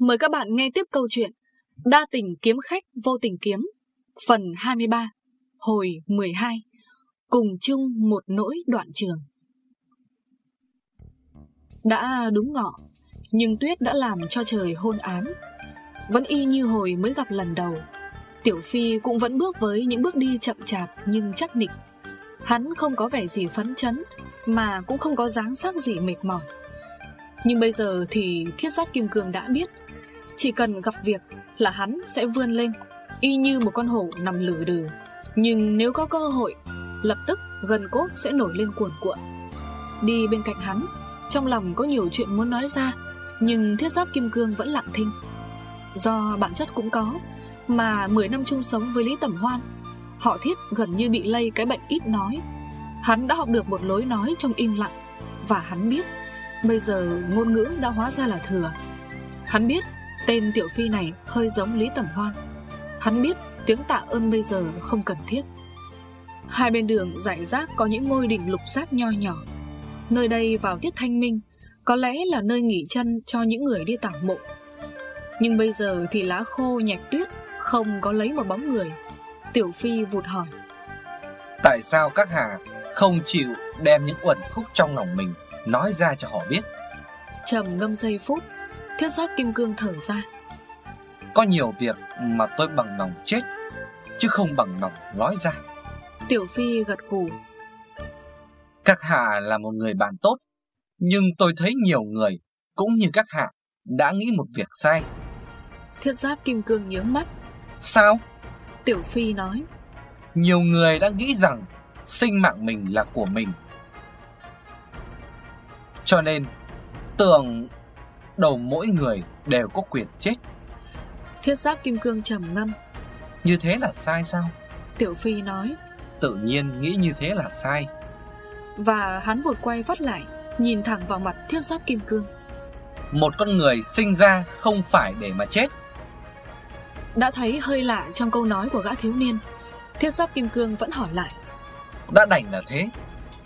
Mời các bạn nghe tiếp câu chuyện Đa tình kiếm khách, vô tình kiếm, Phần 23 Hồi 12 Cùng chung một nỗi đoạn trường. Đã đúng ngọ, Nhưng tuyết đã làm cho trời hôn ám. Vẫn y như hồi mới gặp lần đầu. Tiểu Phi cũng vẫn bước với những bước đi chậm chạp nhưng chắc nịch. Hắn không có vẻ gì phấn chấn, Mà cũng không có dáng sắc gì mệt mỏi. Nhưng bây giờ thì thiết giáp kim cương đã biết chỉ cần gặp việc là hắn sẽ vươn lên, Y như một con hổ nằm lử đừ. Nhưng nếu có cơ hội, Lập tức gần cốt sẽ nổi lên cuồn cuộn. Đi bên cạnh hắn, Trong lòng có nhiều chuyện muốn nói ra, Nhưng thiết giáp kim cương vẫn lặng thinh. Do bản chất cũng có, Mà 10 năm chung sống với Lý Tẩm Hoan, Họ thiết gần như bị lây cái bệnh ít nói. Hắn đã học được một lối nói trong im lặng, Và hắn biết Bây giờ ngôn ngữ đã hóa ra là thừa. Hắn biết tên tiểu phi này hơi giống Lý Tẩm Hoan Hắn biết tiếng tạ ơn bây giờ không cần thiết. Hai bên đường rải rác có những ngôi đỉnh lục giác nho nhỏ. Nơi đây vào tiết thanh minh Có lẽ là nơi nghỉ chân cho những người đi tảo mộ. Nhưng bây giờ thì lá khô nhạch tuyết Không có lấy một bóng người. Tiểu Phi vụt hỏi. Tại sao các hà không chịu đem những uẩn khúc trong lòng mình Nói ra cho họ biết? Trầm ngâm giây phút Thiết giáp kim cương thở ra. Có nhiều việc mà tôi bằng lòng chết Chứ không bằng lòng nói ra. Tiểu Phi gật gù. Các hạ là một người bạn tốt Nhưng tôi thấy nhiều người Cũng như các hạ Đã nghĩ một việc sai. Thiết giáp kim cương nhướng mắt. Sao? Tiểu Phi nói. Nhiều người đã nghĩ rằng Sinh mạng mình là của mình. Cho nên Tưởng Đầu mỗi người đều có quyền chết. Thiết giáp kim cương trầm ngâm. Như thế là sai sao? Tiểu Phi nói. Tự nhiên nghĩ như thế là sai. Và hắn vụt quay phát lại Nhìn thẳng vào mặt thiết giáp kim cương. Một con người sinh ra không phải để mà chết. Đã thấy hơi lạ trong câu nói của gã thiếu niên Thiết giáp kim cương vẫn hỏi lại. Đã đành là thế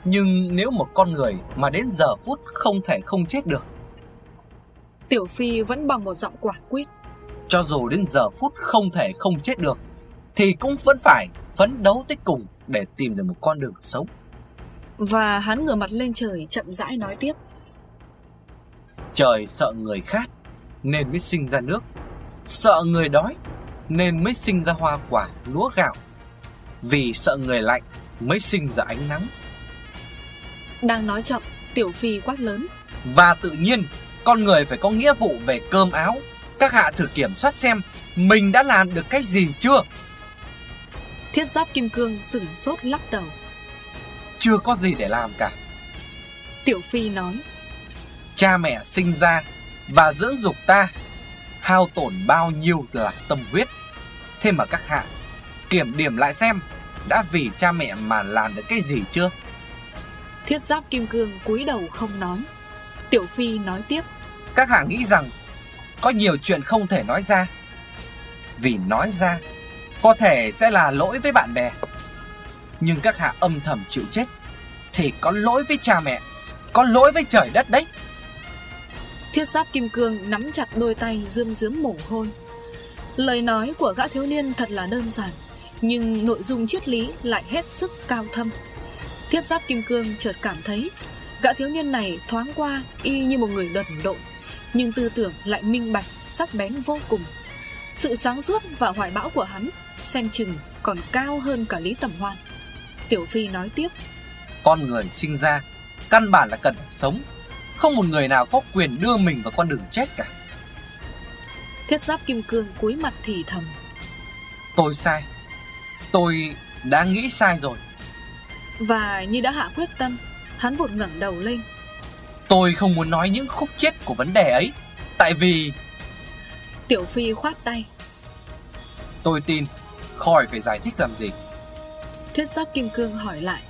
Nhưng nếu một con người mà đến giờ phút không thể không chết được Tiểu Phi vẫn bằng một giọng quả quyết. Cho dù đến giờ phút không thể không chết được Thì cũng vẫn phải phấn đấu tới cùng Để tìm được một con đường sống. Và hắn ngửa mặt lên trời chậm rãi nói tiếp. Trời sợ người khát Nên mới sinh ra nước. Sợ người đói Nên mới sinh ra hoa quả, lúa gạo. Vì sợ người lạnh Mới sinh ra ánh nắng. Đang nói chậm Tiểu Phi quát lớn. Và tự nhiên Con người phải có nghĩa vụ về cơm áo. Các hạ thử kiểm soát xem Mình đã làm được cái gì chưa? Thiết giáp kim cương sửng sốt lắc đầu. Chưa có gì để làm cả. Tiểu Phi nói. Cha mẹ sinh ra Và dưỡng dục ta Hao tổn bao nhiêu là tâm huyết. Thế mà các hạ Kiểm điểm lại xem Đã vì cha mẹ mà làm được cái gì chưa? Thiết giáp kim cương cúi đầu không nói. Tiểu Phi nói tiếp các hạ nghĩ rằng Có nhiều chuyện không thể nói ra. Vì nói ra Có thể sẽ là lỗi với bạn bè. Nhưng các hạ âm thầm chịu chết Thì có lỗi với cha mẹ, Có lỗi với trời đất đấy. Thiết giáp kim cương nắm chặt đôi tay rươm rướm mồ hôi. Lời nói của gã thiếu niên thật là đơn giản, Nhưng nội dung triết lý lại hết sức cao thâm. Thiết giáp kim cương chợt cảm thấy Gã thiếu niên này thoáng qua y như một người đần độn. Nhưng tư tưởng lại minh bạch, sắc bén vô cùng. Sự sáng suốt và hoài bão của hắn Xem chừng còn cao hơn cả Lý Tầm Hoan. Tiểu Phi nói tiếp. Con người sinh ra Căn bản là cần sống. Không một người nào có quyền đưa mình vào con đường chết cả. Thiết giáp kim cương cúi mặt thì thầm. Tôi sai. Tôi đã nghĩ sai rồi. Và như đã hạ quyết tâm Hắn vụt ngẩng đầu lên Tôi không muốn nói những khúc chết của vấn đề ấy. Tại vì Tiểu Phi khoát tay. Tôi tin Khỏi phải giải thích làm gì. Thiết giáp kim cương hỏi lại.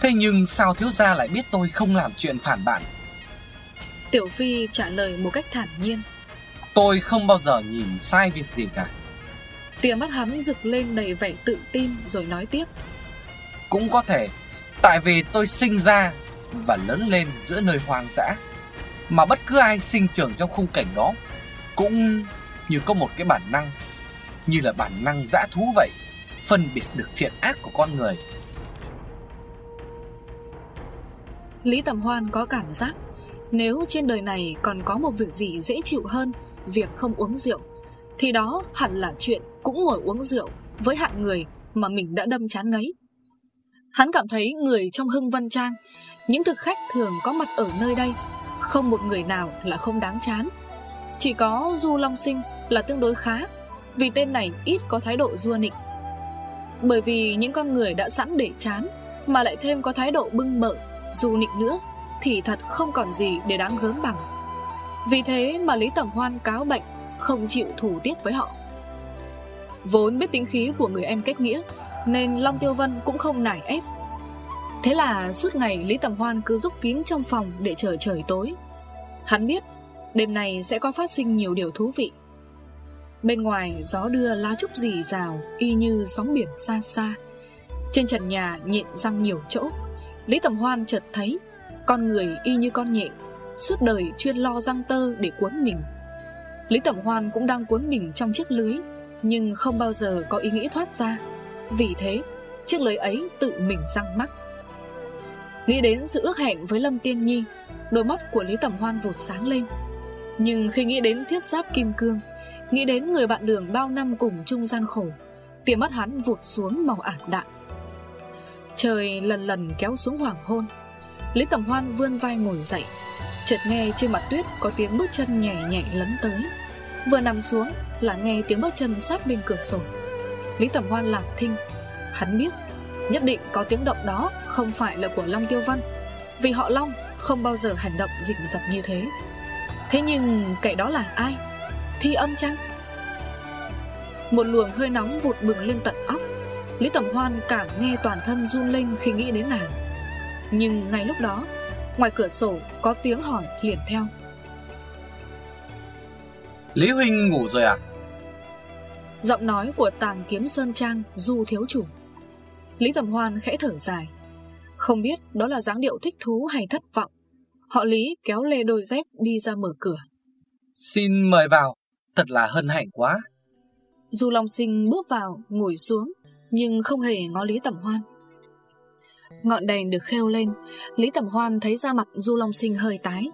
Thế nhưng sao thiếu gia lại biết tôi không làm chuyện phản bản Tiểu Phi trả lời một cách thản nhiên. Tôi không bao giờ nhìn sai việc gì cả. Tia mắt hắn rực lên đầy vẻ tự tin rồi nói tiếp. Cũng có thể Tại vì tôi sinh ra và lớn lên giữa nơi hoang dã. Mà bất cứ ai sinh trưởng trong khung cảnh đó Cũng như có một cái bản năng, Như là bản năng dã thú vậy, Phân biệt được thiện ác của con người. Lý Tầm Hoan có cảm giác Nếu trên đời này còn có một việc gì dễ chịu hơn Việc không uống rượu, Thì đó hẳn là chuyện cũng ngồi uống rượu Với hạng người mà mình đã đâm chán ngấy. Hắn cảm thấy người trong Hưng Vân Trang những thực khách thường có mặt ở nơi đây Không một người nào là không đáng chán. Chỉ có Du Long Sinh là tương đối khá Vì tên này ít có thái độ du nịnh. Bởi vì những con người đã sẵn để chán Mà lại thêm có thái độ bưng mở, du nịnh nữa Thì thật không còn gì để đáng gớm bằng. Vì thế mà Lý Tẩm Hoan cáo bệnh Không chịu thủ tiết với họ. Vốn biết tính khí của người em kết nghĩa Nên Long Tiêu Vân cũng không nải ép. Thế là suốt ngày Lý Tầm Hoan cứ rúc kín trong phòng để chờ trời tối. Hắn biết đêm này sẽ có phát sinh nhiều điều thú vị. Bên ngoài, gió đưa lá trúc dì rào, y như sóng biển xa xa. Trên trần nhà nhịn răng nhiều chỗ, Lý Tầm Hoan chợt thấy Con người y như con nhện, Suốt đời chuyên lo răng tơ để cuốn mình. Lý Tầm Hoan cũng đang cuốn mình trong chiếc lưới, Nhưng không bao giờ có ý nghĩ thoát ra. Vì thế, Chiếc lưới ấy tự mình răng mắc. Nghĩ đến sự ước hẹn với Lâm Tiên Nhi, Đôi mắt của Lý Tầm Hoan vụt sáng lên. Nhưng khi nghĩ đến thiết giáp kim cương, Nghĩ đến người bạn đường bao năm cùng chung gian khổ, Tia mắt hắn vụt xuống màu ảm đạm. Trời lần lần kéo xuống hoàng hôn, Lý Tầm Hoan vươn vai ngồi dậy, Chợt nghe trên mặt tuyết có tiếng bước chân nhẹ nhẹ lấn tới. Vừa nằm xuống là nghe tiếng bước chân sát bên cửa sổ. Lý Tầm Hoan lạc thinh, Hắn biết Nhất định có tiếng động đó không phải là của Long Tiêu Văn Vì họ Long không bao giờ hành động rình rập như thế Thế nhưng kẻ đó là ai? Thi âm chăng? Một luồng hơi nóng vụt bừng lên tận óc Lý Tầm Hoan cảm nghe toàn thân run lên khi nghĩ đến nàng Nhưng ngay lúc đó Ngoài cửa sổ có tiếng hỏi liền theo Lý Huynh ngủ rồi à? Giọng nói của tàng kiếm Sơn Trang Du thiếu chủ Lý Tầm Hoan khẽ thở dài. Không biết đó là dáng điệu thích thú hay thất vọng. Họ Lý kéo lê đôi dép đi ra mở cửa. Xin mời vào Thật là hân hạnh quá. Du Long Sinh bước vào ngồi xuống nhưng không hề ngó Lý Tẩm Hoan. Ngọn đèn được khêu lên Lý Tẩm Hoan thấy da mặt Du Long Sinh hơi tái.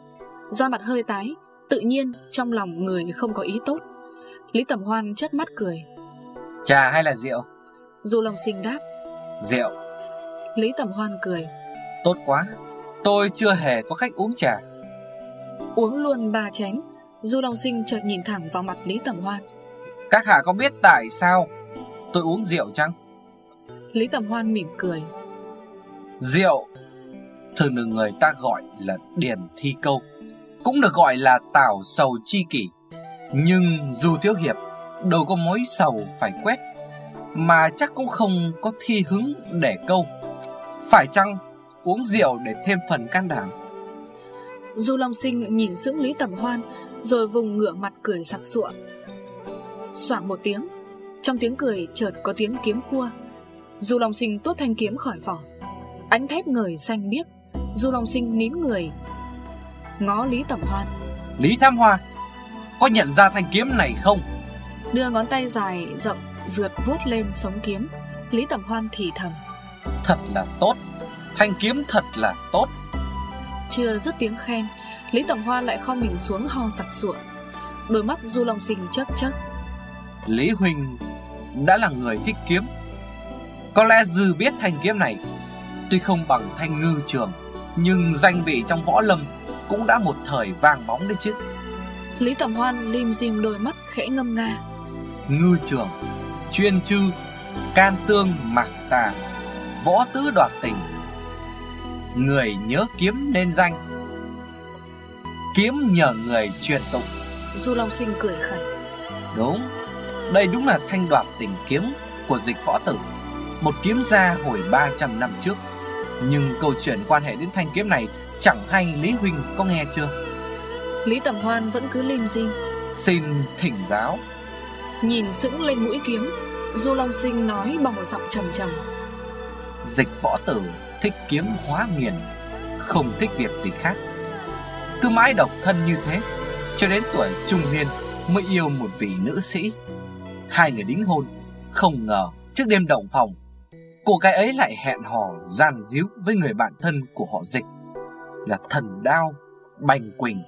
Da mặt hơi tái Tự nhiên trong lòng người không có ý tốt. Lý Tẩm Hoan chất mắt cười. Trà hay là rượu? Du Long Sinh đáp Rượu. Lý Tẩm Hoan cười. Tốt quá Tôi chưa hề có khách uống trà. Uống luôn ba chén. Du Long Sinh chợt nhìn thẳng vào mặt Lý Tẩm Hoan. Các hạ có biết tại sao Tôi uống rượu chăng? Lý Tầm Hoan mỉm cười. Rượu Thường được người ta gọi là điển thi câu Cũng được gọi là tảo sầu chi kỷ. Nhưng dù thiếu hiệp Đâu có mối sầu phải quét Mà chắc cũng không có thi hứng để câu. Phải chăng uống rượu để thêm phần can đảm? Du Long Sinh nhìn sững Lý Tầm Hoan Rồi vùng ngửa mặt cười sặc sụa. Soảng một tiếng Trong tiếng cười chợt có tiếng kiếm cua. Du Long Sinh tuốt thanh kiếm khỏi vỏ. Ánh thép người xanh biếc Du Long Sinh nín người. Ngó Lý Tẩm Hoan. Lý Tham Hoa Có nhận ra thanh kiếm này không? Đưa ngón tay dài rộng Rượt vuốt lên sống kiếm. Lý Tẩm Hoan thì thầm. Thật là tốt. Thanh kiếm thật là tốt. Chưa dứt tiếng khen Lý Tẩm Hoan lại kho mình xuống ho sặc sụa. Đôi mắt Du Long Sinh chớp chớp. Lý Huỳnh đã là người thích kiếm. Có lẽ dư biết thanh kiếm này Tuy không bằng thanh ngư trường Nhưng danh vị trong võ lâm Cũng đã một thời vàng bóng đấy chứ. Lý Tầm Hoan lim dim đôi mắt khẽ ngâm nga. Ngư trường Chuyên chư Can tương mạc tà Võ tứ đoạt tình Người nhớ kiếm nên danh Kiếm nhờ người truyền tụng Du Long Sinh cười khẩy Đúng Đây đúng là thanh đoạt tình kiếm Của dịch võ tử một kiếm gia hồi 300 năm trước. Nhưng câu chuyện quan hệ đến thanh kiếm này chẳng hay Lý Huynh có nghe chưa? Lý Tầm Hoan vẫn cứ linh dinh. Xin thỉnh giáo. Nhìn sững lên mũi kiếm, Du Long Sinh nói bằng một giọng trầm trầm. Dịch võ tử thích kiếm hóa nghiền, không thích việc gì khác. Cứ mãi độc thân như thế, cho đến tuổi trung niên mới yêu một vị nữ sĩ. Hai người đính hôn, không ngờ trước đêm động phòng, cô gái ấy lại hẹn hò gian díu với người bạn thân của họ dịch là thần đao Bành Quỳnh.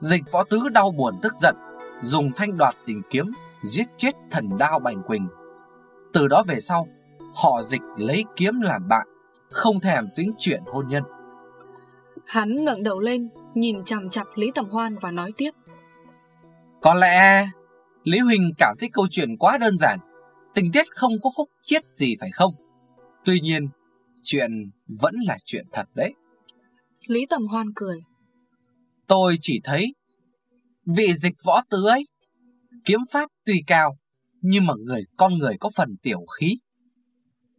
Dịch võ tứ đau buồn tức giận, dùng thanh đoạt tình kiếm giết chết thần đao Bành Quỳnh. Từ đó về sau, họ dịch lấy kiếm làm bạn, không thèm tính chuyện hôn nhân. Hắn ngẩng đầu lên, nhìn chằm chặp Lý Tầm Hoan và nói tiếp. Có lẽ Lý Huỳnh cảm thấy câu chuyện quá đơn giản, tình tiết không có khúc chiết gì phải không? Tuy nhiên, chuyện vẫn là chuyện thật đấy. Lý Tầm Hoan cười. Tôi chỉ thấy vị dịch võ tứ ấy, kiếm pháp tuy cao, nhưng mà người con người có phần tiểu khí.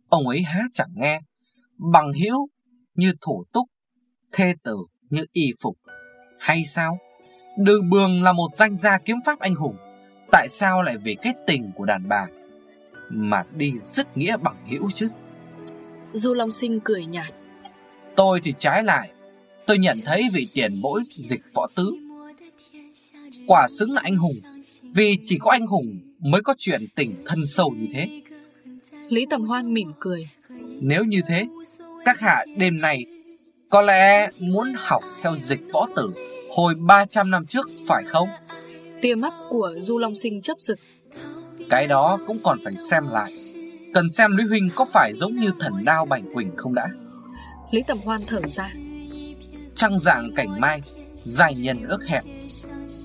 Ông ấy há chẳng nghe, bằng hữu như thủ túc, thê tử như y phục, hay sao? Đường Bường là một danh gia kiếm pháp anh hùng, tại sao lại vì cái tình của đàn bà mà đi dứt nghĩa bằng hữu chứ? Du Long Sinh cười nhạt. Tôi thì trái lại, tôi nhận thấy vị tiền bối dịch võ tứ. Quả xứng là anh hùng, vì chỉ có anh hùng mới có chuyện tình thân sâu như thế. Lý Tầm Hoan mỉm cười. Nếu như thế, các hạ đêm nay có lẽ muốn học theo dịch võ tử hồi 300 năm trước phải không? Tia mắt của Du Long Sinh chấp rực. Cái đó cũng còn phải xem lại. Cần xem Lý Huynh có phải giống như thần đao Bành Quỳnh không đã. Lý Tầm Hoan thở ra. Trăng dạng cảnh mai, dài nhân ước hẹn.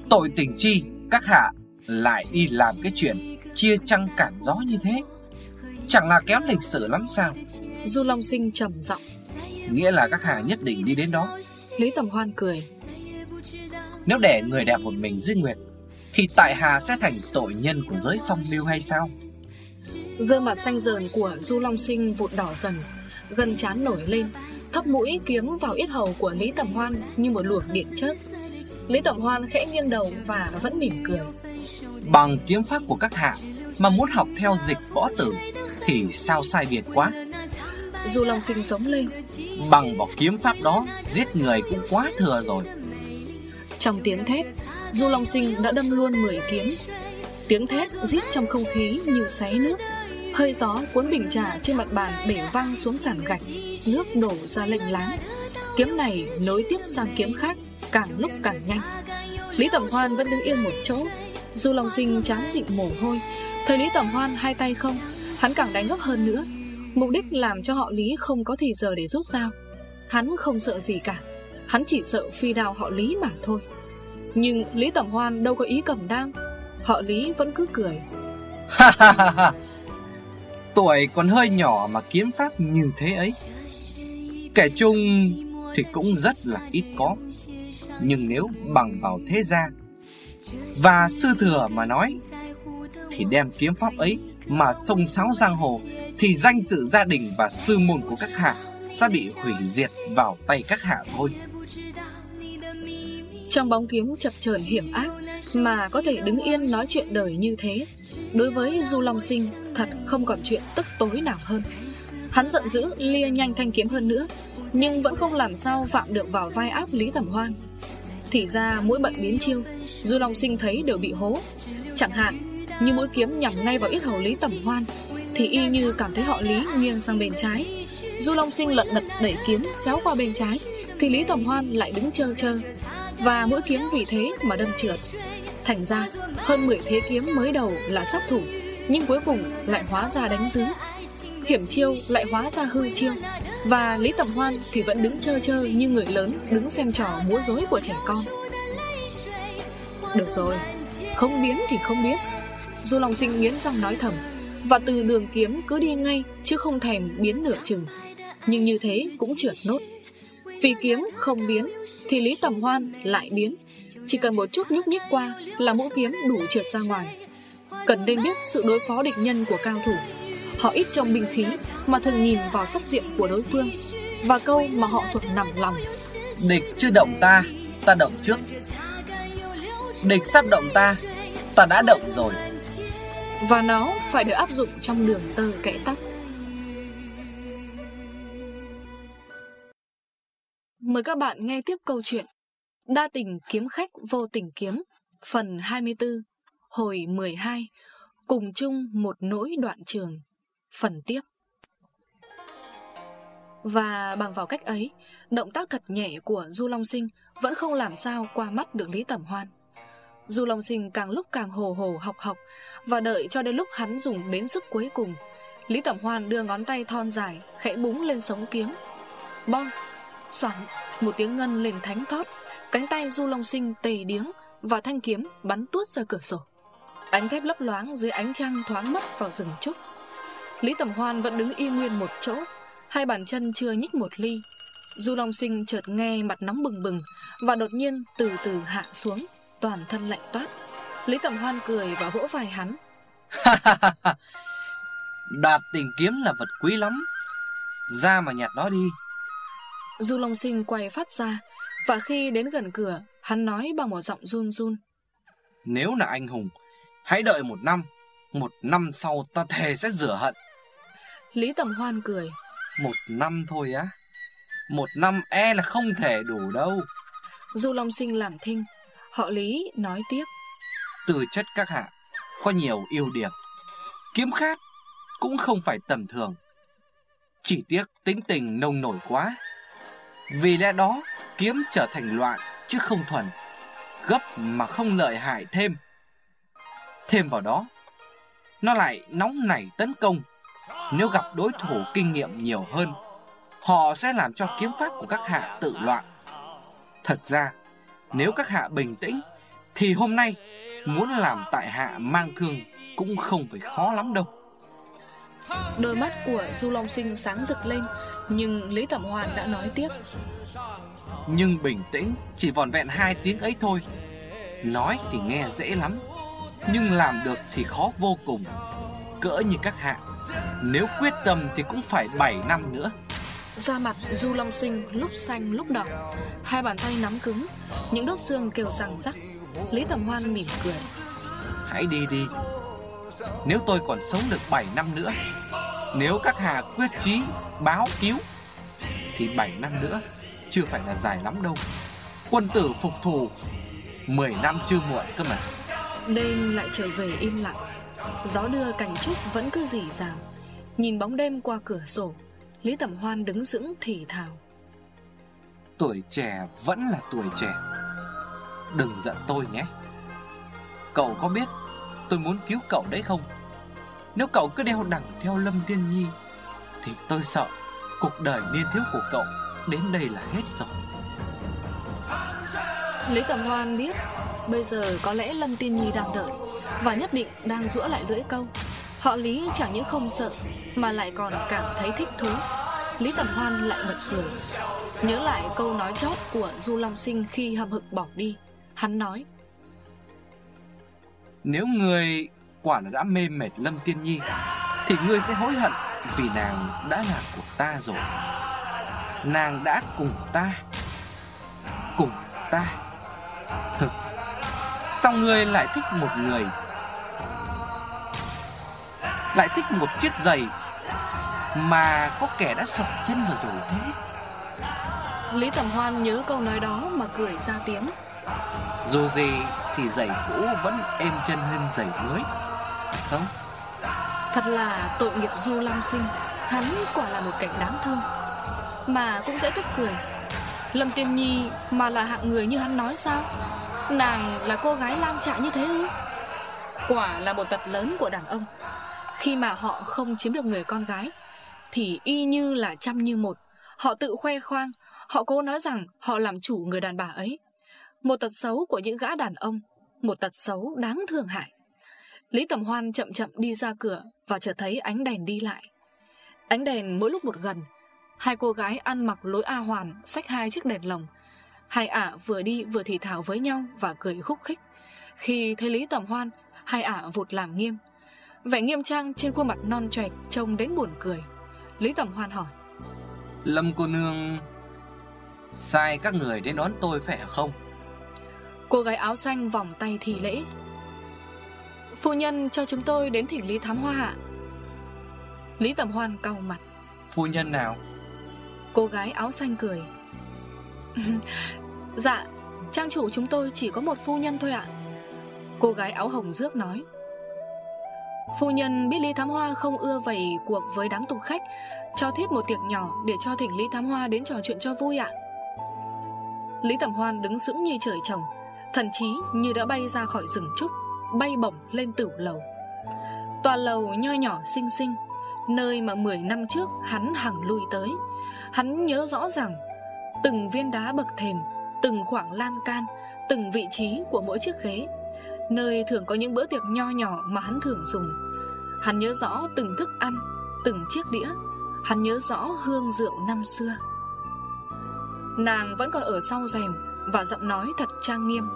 Tội tình chi, các hạ lại đi làm cái chuyện chia trăng cản gió như thế. Chẳng là kém lịch sử lắm sao? Du Long Sinh trầm giọng. Nghĩa là các hạ nhất định đi đến đó. Lý Tầm Hoan cười. Nếu để người đẹp một mình dưới nguyệt Thì tại Hà sẽ thành tội nhân của giới phong lưu hay sao Gương mặt xanh dờn của Du Long Sinh vụt đỏ dần Gần chán nổi lên Thấp mũi kiếm vào yết hầu của Lý Tầm Hoan Như một luồng điện chớp Lý Tầm Hoan khẽ nghiêng đầu và vẫn mỉm cười. Bằng kiếm pháp của các hạ Mà muốn học theo dịch võ tử Thì sao sai biệt quá? Du Long Sinh sống lên Bằng vào kiếm pháp đó Giết người cũng quá thừa rồi. trong tiếng thét Du Long Sinh đã đâm luôn 10 kiếm. Tiếng thét rít trong không khí như xé nước Hơi gió cuốn bình trà trên mặt bàn bể văng xuống sàn gạch Nước đổ ra lệnh láng. Kiếm này nối tiếp sang kiếm khác Càng lúc càng nhanh. Lý Tẩm Hoan vẫn đứng yên một chỗ. Dù lòng Sinh chán dịnh mồ hôi Thời Lý Tẩm Hoan hai tay không, Hắn càng đánh gấp hơn nữa. Mục đích làm cho họ Lý không có thì giờ để rút sao Hắn không sợ gì cả, Hắn chỉ sợ phi đào họ Lý mà thôi. Nhưng Lý Tẩm Hoan đâu có ý cầm đam Họ Lý vẫn cứ cười. Tuổi còn hơi nhỏ mà kiếm pháp như thế ấy. Kẻ chung thì cũng rất là ít có. Nhưng nếu bằng vào thế gia Và sư thừa mà nói, Thì đem kiếm pháp ấy mà sông sáo giang hồ, Thì danh dự gia đình và sư môn của các hạ Sẽ bị hủy diệt vào tay các hạ thôi. Trong bóng kiếm chập chờn hiểm ác Mà có thể đứng yên nói chuyện đời như thế, Đối với Du Long Sinh, Thật không còn chuyện tức tối nào hơn. Hắn giận dữ lia nhanh thanh kiếm hơn nữa, Nhưng vẫn không làm sao phạm được vào vai áp Lý Tầm Hoan. Thì ra mỗi bận biến chiêu, Du Long Sinh thấy đều bị hố. Chẳng hạn, như mũi kiếm nhằm ngay vào ít hầu Lý Tẩm Hoan, Thì y như cảm thấy họ Lý nghiêng sang bên trái. Du Long Sinh lật đật đẩy kiếm xéo qua bên trái, Thì Lý Tẩm Hoan lại đứng chơ chơ. Và mũi kiếm vì thế mà đâm trượt. Thành ra, hơn 10 thế kiếm mới đầu là sát thủ, Nhưng cuối cùng lại hóa ra đánh dứ Hiểm chiêu lại hóa ra hư chiêu. Và Lý Tầm Hoan thì vẫn đứng chơ chơ như người lớn Đứng xem trò múa rối của trẻ con. Được rồi, Không biến thì không biết. Du Long Sinh nghiến răng nói thầm, Và từ đường kiếm cứ đi ngay, Chứ không thèm biến nửa chừng. Nhưng như thế cũng trượt nốt. Vì kiếm không biến, Thì Lý Tầm Hoan lại biến. Chỉ cần một chút nhúc nhích qua Là mũi kiếm đủ trượt ra ngoài. Cần nên biết sự đối phó địch nhân của cao thủ. Họ ít trong binh khí Mà thường nhìn vào sắc diện của đối phương Và câu mà họ thuộc nằm lòng. Địch chưa động ta Ta động trước. Địch sắp động ta Ta đã động rồi. Và nó phải được áp dụng trong đường tơ kẽ tóc. Mời các bạn nghe tiếp câu chuyện Đa tình kiếm khách vô tình kiếm Phần 24 Hồi 12 Cùng chung một nỗi đoạn trường Phần tiếp. Và bằng vào cách ấy, Động tác thật nhẹ của Du Long Sinh Vẫn không làm sao qua mắt được Lý Tẩm Hoan. Du Long Sinh càng lúc càng hồ hồ học học Và đợi cho đến lúc hắn dùng đến sức cuối cùng, Lý Tẩm Hoan đưa ngón tay thon dài, Khẽ búng lên sống kiếm. Bong! Xoảng! Một tiếng ngân lên thánh thót, Cánh tay Du Long Sinh tề điếng Và thanh kiếm bắn tuốt ra cửa sổ. Ánh thép lấp loáng dưới ánh trăng thoáng mất vào rừng trúc. Lý Tầm Hoan vẫn đứng yên nguyên một chỗ Hai bàn chân chưa nhích một ly. Du Long Sinh chợt nghe mặt nóng bừng bừng Và đột nhiên từ từ hạ xuống Toàn thân lạnh toát. Lý Tầm Hoan cười và vỗ vai hắn. Đạt tình kiếm là vật quý lắm. Ra mà nhặt nó đi. Du Long Sinh quay phát ra Và khi đến gần cửa Hắn nói bằng một giọng run run. Nếu là anh hùng Hãy đợi một năm Một năm sau ta thề sẽ rửa hận Lý Tầm Hoan cười. Một năm thôi á. Một năm e là không thể đủ đâu. Du Long Sinh làm thinh Họ Lý nói tiếp. Từ chất các hạ Có nhiều ưu điểm. Kiếm khát cũng không phải tầm thường. Chỉ tiếc tính tình nông nổi quá. Vì lẽ đó kiếm trở thành loạn chứ không thuần. Gấp mà không lợi hại thêm. Thêm vào đó Nó lại nóng nảy tấn công Nếu gặp đối thủ kinh nghiệm nhiều hơn Họ sẽ làm cho kiếm pháp của các hạ tự loạn. Thật ra Nếu các hạ bình tĩnh Thì hôm nay Muốn làm tại hạ mang thương Cũng không phải khó lắm đâu. Đôi mắt của Du Long Sinh sáng rực lên Nhưng Lý Tẩm Hoàn đã nói tiếp. Nhưng bình tĩnh Chỉ vòn vẹn hai tiếng ấy thôi. Nói thì nghe dễ lắm Nhưng làm được thì khó vô cùng. Cỡ như các hạ Nếu quyết tâm thì cũng phải 7 năm nữa. Da mặt Du Long Sinh lúc xanh lúc đỏ. Hai bàn tay nắm cứng Những đốt xương kêu rằng rắc. Lý Tầm Hoan mỉm cười. Hãy đi đi. Nếu tôi còn sống được 7 năm nữa Nếu các hạ quyết chí báo cứu Thì 7 năm nữa Chưa phải là dài lắm đâu. Quân tử phục thù 10 năm chưa muộn cơ mà. Đêm lại trở về im lặng. Gió đưa cành trúc vẫn cứ rỉ rào Nhìn bóng đêm qua cửa sổ Lý Tẩm Hoan đứng sững thì thào. Tuổi trẻ vẫn là tuổi trẻ. Đừng giận tôi nhé. Cậu có biết tôi muốn cứu cậu đấy không? Nếu cậu cứ đeo đẳng theo Lâm Tiên Nhi Thì tôi sợ Cuộc đời niên thiếu của cậu Đến đây là hết rồi. Lý Tầm Hoan biết Bây giờ có lẽ Lâm Tiên Nhi đang đợi Và nhất định đang rũa lại lưỡi câu Họ Lý chẳng những không sợ, Mà lại còn cảm thấy thích thú. Lý Tầm Hoan lại bật cười Nhớ lại câu nói chót của Du Long Sinh Khi hầm hực bỏ đi. Hắn nói, Nếu người quả là đã mê mệt Lâm Tiên Nhi, Thì ngươi sẽ hối hận Vì nàng đã là của ta rồi. Nàng đã cùng ta Cùng ta. Thực Sao ngươi lại thích một người lại thích một chiếc giày Mà có kẻ đã sọc chân vào rồi thế. Lý Tầm Hoan nhớ câu nói đó mà cười ra tiếng. Dù gì thì giày cũ vẫn êm chân hơn giày mới. Không? Thật là tội nghiệp Du Lam Sinh. Hắn quả là một cảnh đáng thương. Mà cũng dễ tức cười. Lâm Tiên Nhi mà là hạng người như hắn nói sao? Nàng là cô gái lang trại như thế ư? Quả là một tật lớn của đàn ông khi mà họ không chiếm được người con gái, Thì y như là chăm như một. Họ tự khoe khoang, Họ cố nói rằng họ làm chủ người đàn bà ấy. Một tật xấu của những gã đàn ông, Một tật xấu đáng thương hại. Lý Tầm Hoan chậm chậm đi ra cửa Và chợt thấy ánh đèn đi lại. Ánh đèn mỗi lúc một gần. Hai cô gái ăn mặc lối A Hoàn, Xách hai chiếc đèn lồng. Hai ả vừa đi vừa thì thảo với nhau Và cười khúc khích. Khi thấy Lý Tầm Hoan, Hai ả vụt làm nghiêm. Vẻ nghiêm trang trên khuôn mặt non choẹt Trông đến buồn cười. Lý Tầm Hoan hỏi. Lâm cô nương Sai các người đến đón tôi phải không? Cô gái áo xanh vòng tay thì lễ. Phu nhân cho chúng tôi đến thỉnh Lý Thám Hoa ạ. Lý Tầm Hoan cau mặt. Phu nhân nào? Cô gái áo xanh cười. Dạ Trang chủ chúng tôi chỉ có một phu nhân thôi ạ. Cô gái áo hồng rước nói Phu nhân biết Lý Thám Hoa không ưa vầy cuộc với đám tục khách, Cho thiết một tiệc nhỏ để cho thỉnh Lý Thám Hoa đến trò chuyện cho vui ạ. Lý Tẩm Hoan đứng sững như trời trồng, Thần chí như đã bay ra khỏi rừng trúc, Bay bổng lên tửu lầu. Tòa lầu nho nhỏ xinh xinh, Nơi mà 10 năm trước hắn hằng lui tới. Hắn nhớ rõ rằng, Từng viên đá bậc thềm, Từng khoảng lan can, Từng vị trí của mỗi chiếc ghế Nơi thường có những bữa tiệc nho nhỏ mà hắn thường dùng. Hắn nhớ rõ từng thức ăn Từng chiếc đĩa. Hắn nhớ rõ hương rượu năm xưa. Nàng vẫn còn ở sau rèm Và giọng nói thật trang nghiêm.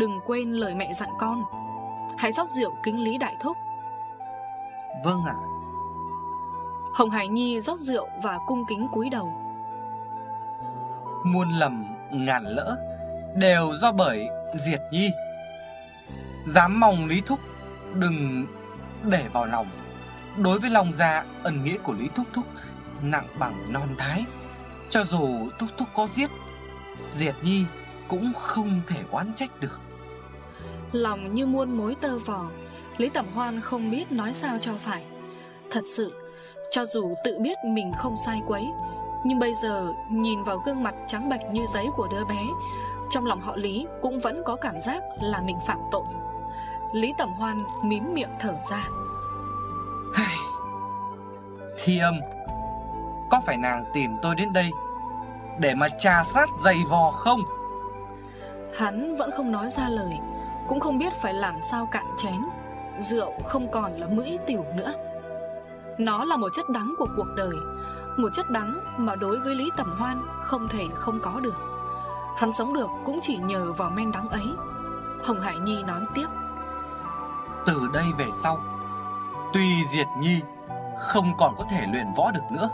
Đừng quên lời mẹ dặn con Hãy rót rượu kính lý đại thúc. Vâng ạ. Hồng Hải Nhi rót rượu và cung kính cúi đầu. Muôn lầm ngàn lỡ Đều do bởi Diệt Nhi. Dám mong Lý Thúc Đừng để vào lòng. Đối với lòng dạ ẩn nghĩa của Lý Thúc Thúc Nặng bằng non thái. Cho dù Thúc Thúc có giết, Diệt Nhi cũng không thể oán trách được. Lòng như muôn mối tơ vò, Lý Tẩm Hoan không biết nói sao cho phải. Thật sự, Cho dù tự biết mình không sai quấy, Nhưng bây giờ nhìn vào gương mặt trắng bạch như giấy của đứa bé trong lòng họ Lý cũng vẫn có cảm giác là mình phạm tội. Lý Tẩm Hoan mím miệng thở ra. Thi âm Có phải nàng tìm tôi đến đây Để mà trà sát dày vò không? Hắn vẫn không nói ra lời Cũng không biết phải làm sao cạn chén. Rượu không còn là mũi tiểu nữa. Nó là một chất đắng của cuộc đời Một chất đắng mà đối với Lý Tẩm Hoan Không thể không có được Hắn sống được cũng chỉ nhờ vào men đắng ấy. Hồng Hải Nhi nói tiếp. Từ đây về sau Tuy Diệt Nhi không còn có thể luyện võ được nữa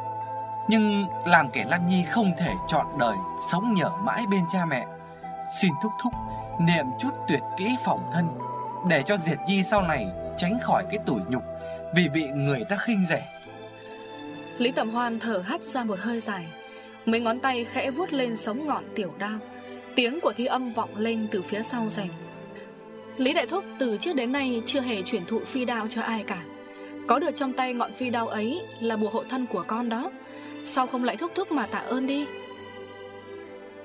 Nhưng làm kẻ Lam Nhi không thể chọn đời Sống nhở mãi bên cha mẹ. Xin thúc thúc Niệm chút tuyệt kỹ phòng thân Để cho Diệt Nhi sau này Tránh khỏi cái tủi nhục Vì bị người ta khinh rẻ. Lý Tẩm Hoan thở hắt ra một hơi dài Mấy ngón tay khẽ vuốt lên sống ngọn tiểu đao Tiếng của thi âm vọng lên từ phía sau rèm. Lý Đại Thúc từ trước đến nay chưa hề chuyển thụ phi đao cho ai cả. Có được trong tay ngọn phi đao ấy là bùa hộ thân của con đó. Sao không lại thúc thúc mà tạ ơn đi?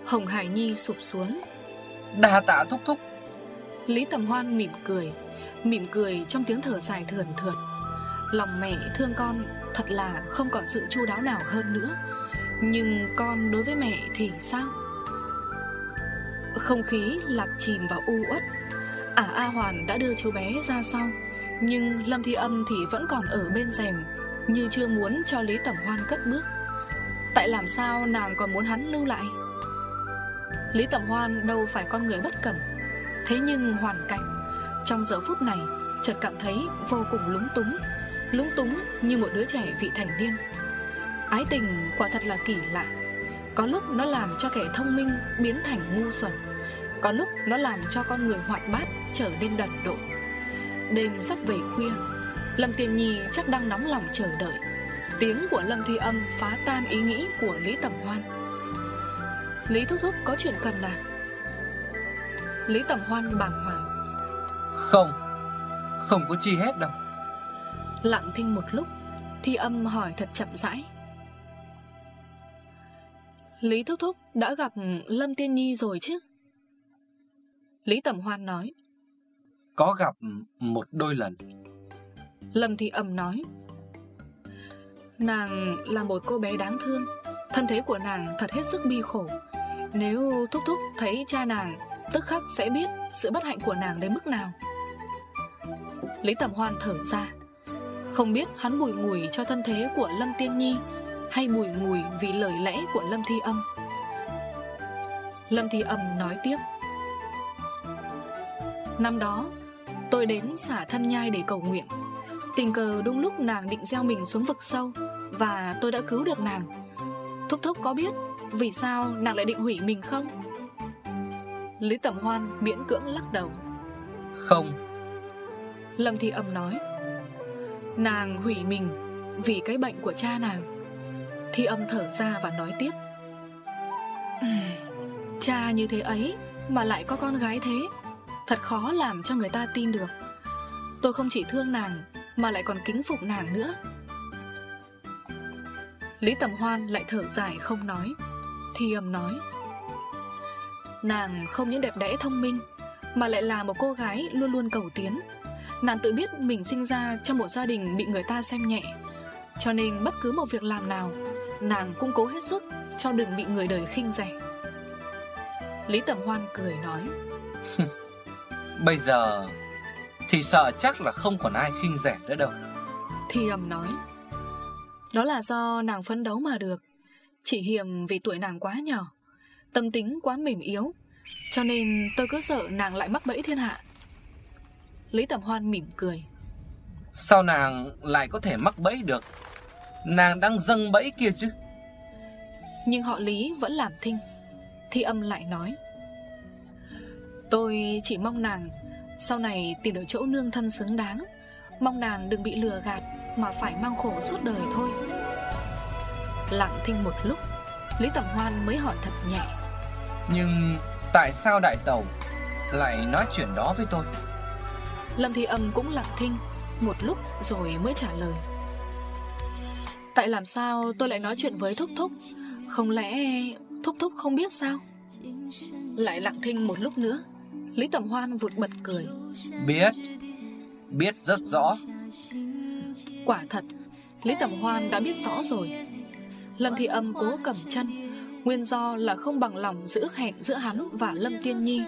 Hồng Hải Nhi sụp xuống. Đà tạ thúc thúc. Lý Tầm Hoan mỉm cười Mỉm cười trong tiếng thở dài thườn thượt. Lòng mẹ thương con Thật là không còn sự chu đáo nào hơn nữa. Nhưng con đối với mẹ thì sao không khí lạc chìm vào u uất. Ả A Hoàn đã đưa chú bé ra sau, Nhưng Lâm Thi Âm thì vẫn còn ở bên rèm, Như chưa muốn cho Lý Tẩm Hoan cất bước. Tại làm sao nàng còn muốn hắn lưu lại? Lý Tẩm Hoan đâu phải con người bất cẩn. Thế nhưng hoàn cảnh, Trong giờ phút này, Chợt cảm thấy vô cùng lúng túng Lúng túng như một đứa trẻ vị thành niên. Ái tình quả thật là kỳ lạ. Có lúc nó làm cho kẻ thông minh biến thành ngu xuẩn. Có lúc nó làm cho con người hoạt bát trở nên đần độ. Đêm sắp về khuya Lâm Tiên Nhi chắc đang nóng lòng chờ đợi. Tiếng của Lâm Thi Âm phá tan ý nghĩ của Lý Tẩm Hoan. Lý Thúc Thúc có chuyện cần à? Lý Tẩm Hoan bàng hoàng. Không Không có chi hết đâu. Lặng thinh một lúc Thi âm hỏi thật chậm rãi. Lý Thúc Thúc đã gặp Lâm Tiên Nhi rồi chứ Lý Tẩm Hoan nói. Có gặp một đôi lần. Lâm Thi âm nói. Nàng là một cô bé đáng thương. Thân thế của nàng thật hết sức bi khổ. Nếu Thúc Thúc thấy cha nàng Tức khắc sẽ biết sự bất hạnh của nàng đến mức nào. Lý Tẩm Hoan thở ra. Không biết hắn bùi ngùi cho thân thế của Lâm Tiên Nhi Hay bùi ngùi vì lời lẽ của Lâm Thi Âm. Lâm Thi Âm nói tiếp Năm đó Tôi đến xả thân nhai để cầu nguyện. Tình cờ đúng lúc nàng định gieo mình xuống vực sâu Và tôi đã cứu được nàng. Thúc Thúc có biết Vì sao nàng lại định hủy mình không? Lý Tẩm Hoan miễn cưỡng lắc đầu. Không. Lâm Thi Âm nói Nàng hủy mình Vì cái bệnh của cha nàng. Thi Âm thở ra và nói tiếp Cha như thế ấy Mà lại có con gái thế Thật khó làm cho người ta tin được. Tôi không chỉ thương nàng, Mà lại còn kính phục nàng nữa. Lý Tầm Hoan lại thở dài không nói. Thi âm nói, Nàng không những đẹp đẽ thông minh, Mà lại là một cô gái luôn luôn cầu tiến. Nàng tự biết mình sinh ra trong một gia đình bị người ta xem nhẹ. Cho nên bất cứ một việc làm nào, Nàng cũng cố hết sức cho đừng bị người đời khinh rẻ. Lý Tầm Hoan cười nói Bây giờ thì sợ chắc là không còn ai khinh rẻ nữa đâu. Thi âm nói Đó là do nàng phấn đấu mà được. Chỉ hiềm vì tuổi nàng quá nhỏ Tâm tính quá mềm yếu Cho nên tôi cứ sợ nàng lại mắc bẫy thiên hạ. Lý Tầm Hoan mỉm cười. Sao nàng lại có thể mắc bẫy được? Nàng đang dâng bẫy kia chứ? Nhưng họ Lý vẫn làm thinh. Thi âm lại nói Tôi chỉ mong nàng Sau này tìm được chỗ nương thân xứng đáng. Mong nàng đừng bị lừa gạt Mà phải mang khổ suốt đời thôi. Lặng thinh một lúc Lý Tầm Hoan mới hỏi thật nhẹ. Nhưng tại sao đại tàu Lại nói chuyện đó với tôi? Lâm Thi Âm cũng lặng thinh Một lúc rồi mới trả lời. Tại làm sao tôi lại nói chuyện với Thúc Thúc? Không lẽ Thúc Thúc không biết sao? Lại lặng thinh một lúc nữa Lý Tầm Hoan vụt bật cười. Biết. Biết rất rõ. Quả thật Lý Tầm Hoan đã biết rõ rồi. Lâm Thị Âm cố cầm chân Nguyên do là không bằng lòng giữ hẹn giữa hắn và Lâm Tiên Nhi.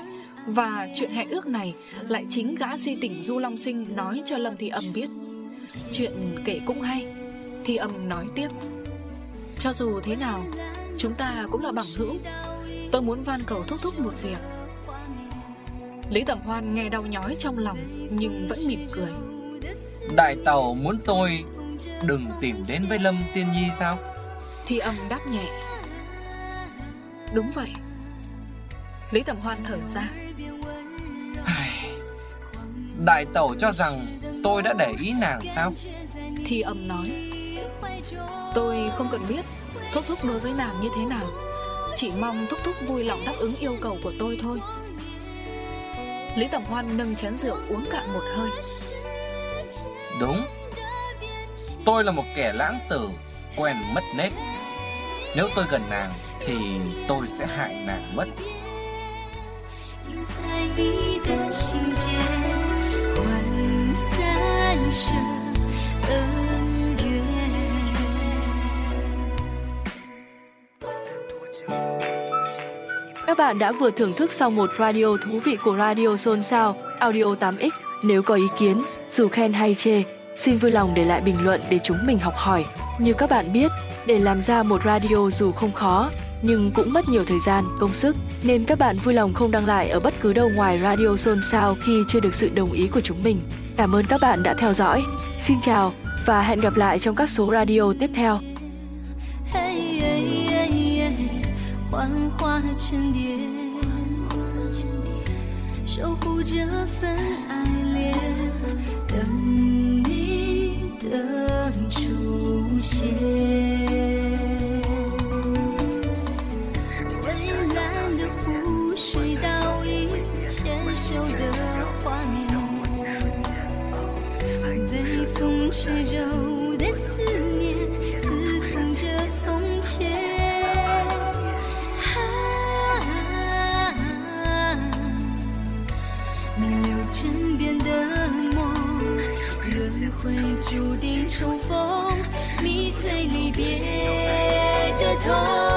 Và chuyện hẹn ước này Lại chính gã si tỉnh Du Long Sinh Nói cho Lâm Thị Âm biết. Chuyện kể cũng hay. Thi Âm nói tiếp. Cho dù thế nào Chúng ta cũng là bằng hữu. Tôi muốn van cầu thúc thúc một việc Lý Tầm Hoan nghe đau nhói trong lòng Nhưng vẫn mỉm cười. Đại tàu muốn tôi Đừng tìm đến với Lâm Tiên Nhi sao? Thi âm đáp nhẹ. Đúng vậy. Lý Tầm Hoan thở ra. Đại tẩu cho rằng tôi đã để ý nàng sao? Thi âm nói Tôi không cần biết Thúc thúc đối với nàng như thế nào Chỉ mong thúc thúc vui lòng đáp ứng yêu cầu của tôi thôi Lý Tầm Hoan nâng chén rượu uống cạn một hơi. Đúng. Tôi là một kẻ lãng tử Quen mất nết Nếu tôi gần nàng Thì tôi sẽ hại nàng mất. Các bạn đã vừa thưởng thức xong một radio thú vị của Radio Xôn Sao Audio 8X. Nếu có ý kiến, dù khen hay chê, xin vui lòng để lại bình luận để chúng mình học hỏi. Như các bạn biết, để làm ra một radio dù không khó, nhưng cũng mất nhiều thời gian, công sức, nên các bạn vui lòng không đăng lại ở bất cứ đâu ngoài Radio Xôn Sao khi chưa được sự đồng ý của chúng mình. Cảm ơn các bạn đã theo dõi. Xin chào và hẹn gặp lại trong các số radio tiếp theo. 化成蝶，守护这份爱恋，等你的出现。蔚蓝的湖水倒映牵手的画面，被风吹皱。会注定重逢，你最离别的痛。